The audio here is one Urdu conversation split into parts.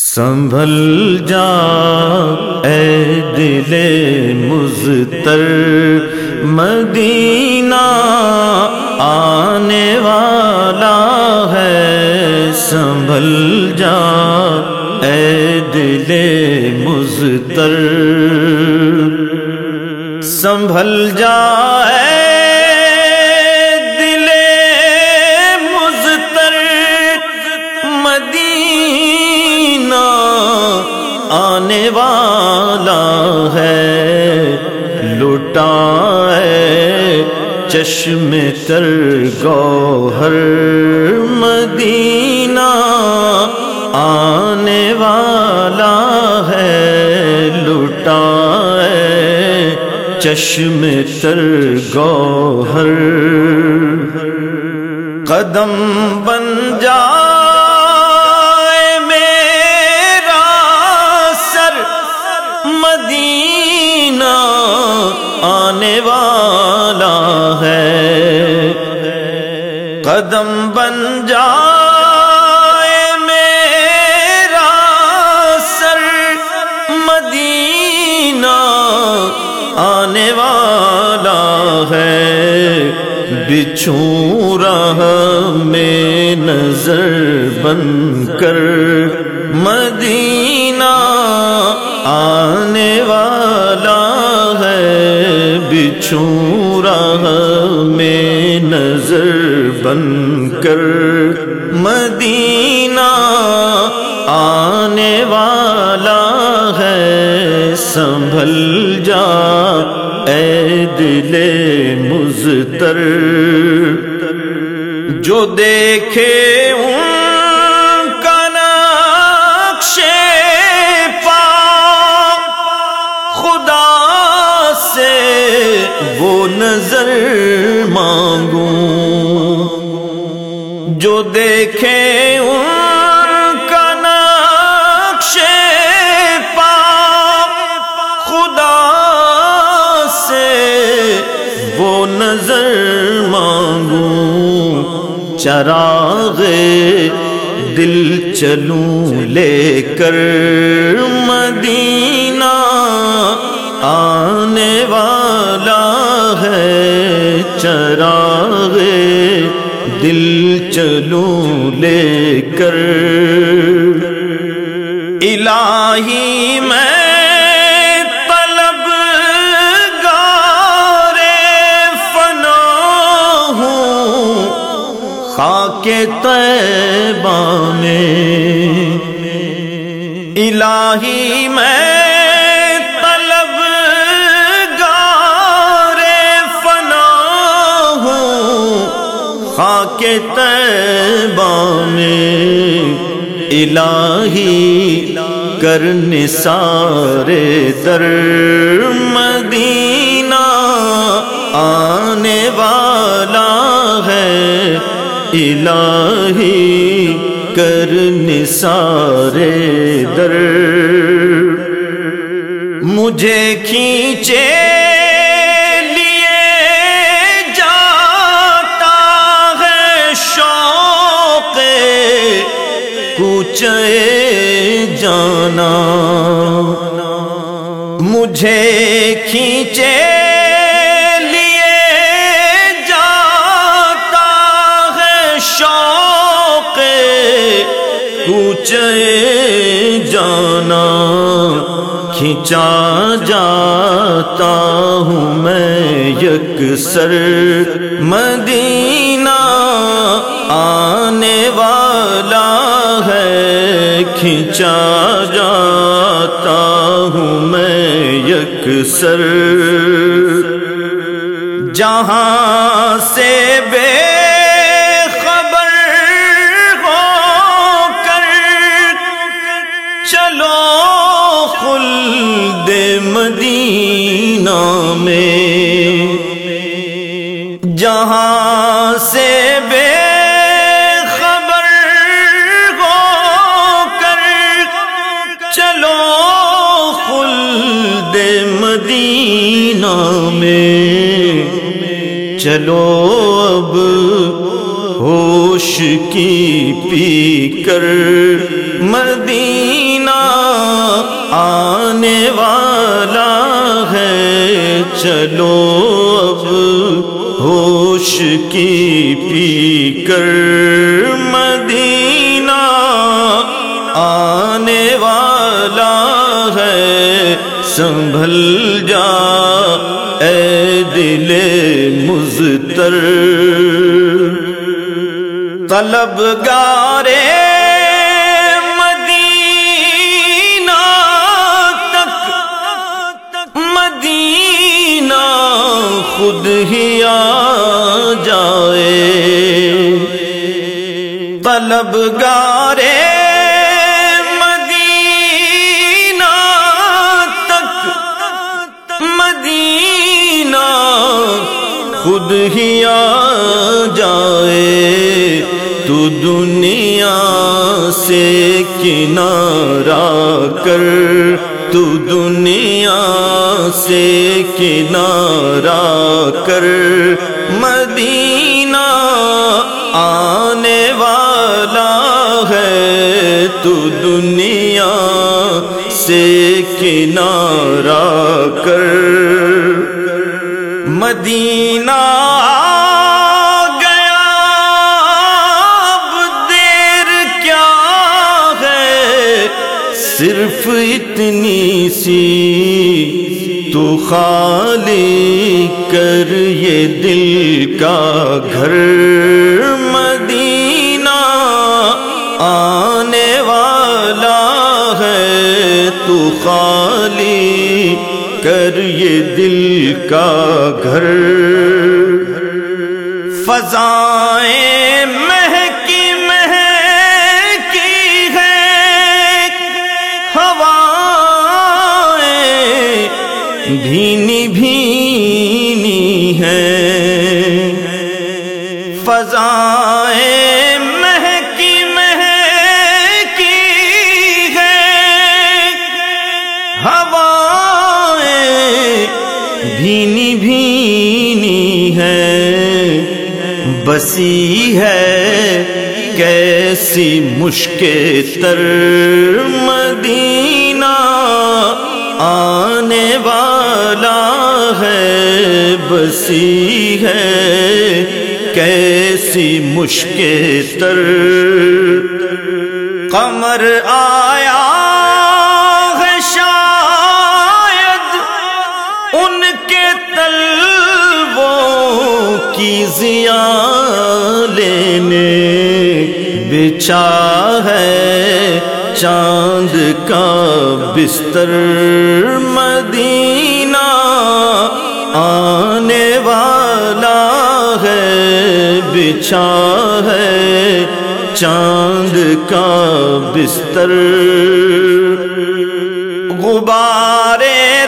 سنبھل جا، اے دل مزتر مدینہ آنے والا ہے، سنبھل جا، اے دل مزتر سنبھل جا، اے ہے لٹا چشم تر گوہر مدینہ آنے والا ہے لٹا چشم تر گوہر۔ قدم بن جا قدم بن جائے میرا سر مدینہ آنے والا ہے۔ بچھو رہا میں نظر بن کر۔ مدینہ آنے والا رہا بن کر مدینہ آنے والا ہے، سنبھل جا۔ اے دل مزتر جو دیکھے وہ نظر دیکھے ان کا نقش پا خدا سے وہ نظر مانگوں، چراغ دل چلوں لے کر مدینہ آنے والا ہے، چراغ دل چلوں لے کر۔ الہی میں طلب گارے فنا ہوں۔ خاک طیبہ میں۔ الہی میں خاک میں الہی کرن سارے در مدینہ آنے والا ہے الہی کرن سارے در مجھے کھینچے مجھے کھینچے لیے جاتا ہے شوق کوچ جانا کھینچا جاتا ہوں میں یک سر مدینہ آنے والا ہے کھینچا سر چلو اب ہوش کی پی کر مدینہ آنے والا ہے۔ چلو اب ہوش کی پی کر مدینہ آنے والا ہے۔ سنبھل دل مزتر۔ طلب گارے خود ہی آ جائے۔ طلب گارے خود ہی آ جائے، تو دنیا سے کنارا کر۔ تو دنیا سے کنارا کر۔ مدینہ آنے والا ہے، تو دنیا سے کنارا کر۔ مدینہ اتنی سی تو خالی کر یہ دل کا گھر مدینہ آنے والا ہے تو خالی کر یہ دل کا گھر فضائیں بھینی بھینی ہے۔ فضائیں مہکی مہکی ہے۔ ہوائیں بھینی بھینی ہے۔ بسی ہے کیسی مشکل تر مدینہ۔ آنے ہے ہے، کیسی مشکل تر۔ قمر آیا ہے شاید ان کے تلووں کی زیا لینے۔ بچا ہے چاند کا بستر مدینہ۔ ہے ہے چاند کا بستر۔ غبارے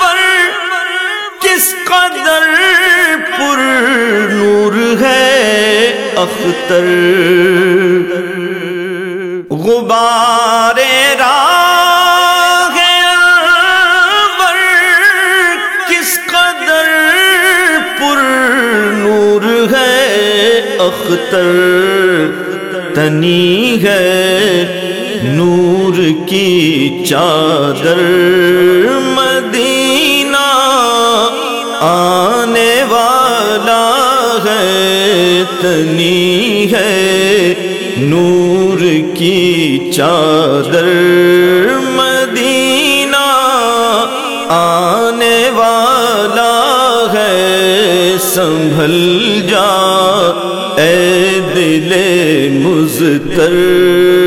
پر کس قدر پر نور ہے اختر۔ اختر تنی ہے نور کی چادر مدینہ آنے والا ہے تنی ہے نور کی چادر اے دل مزتر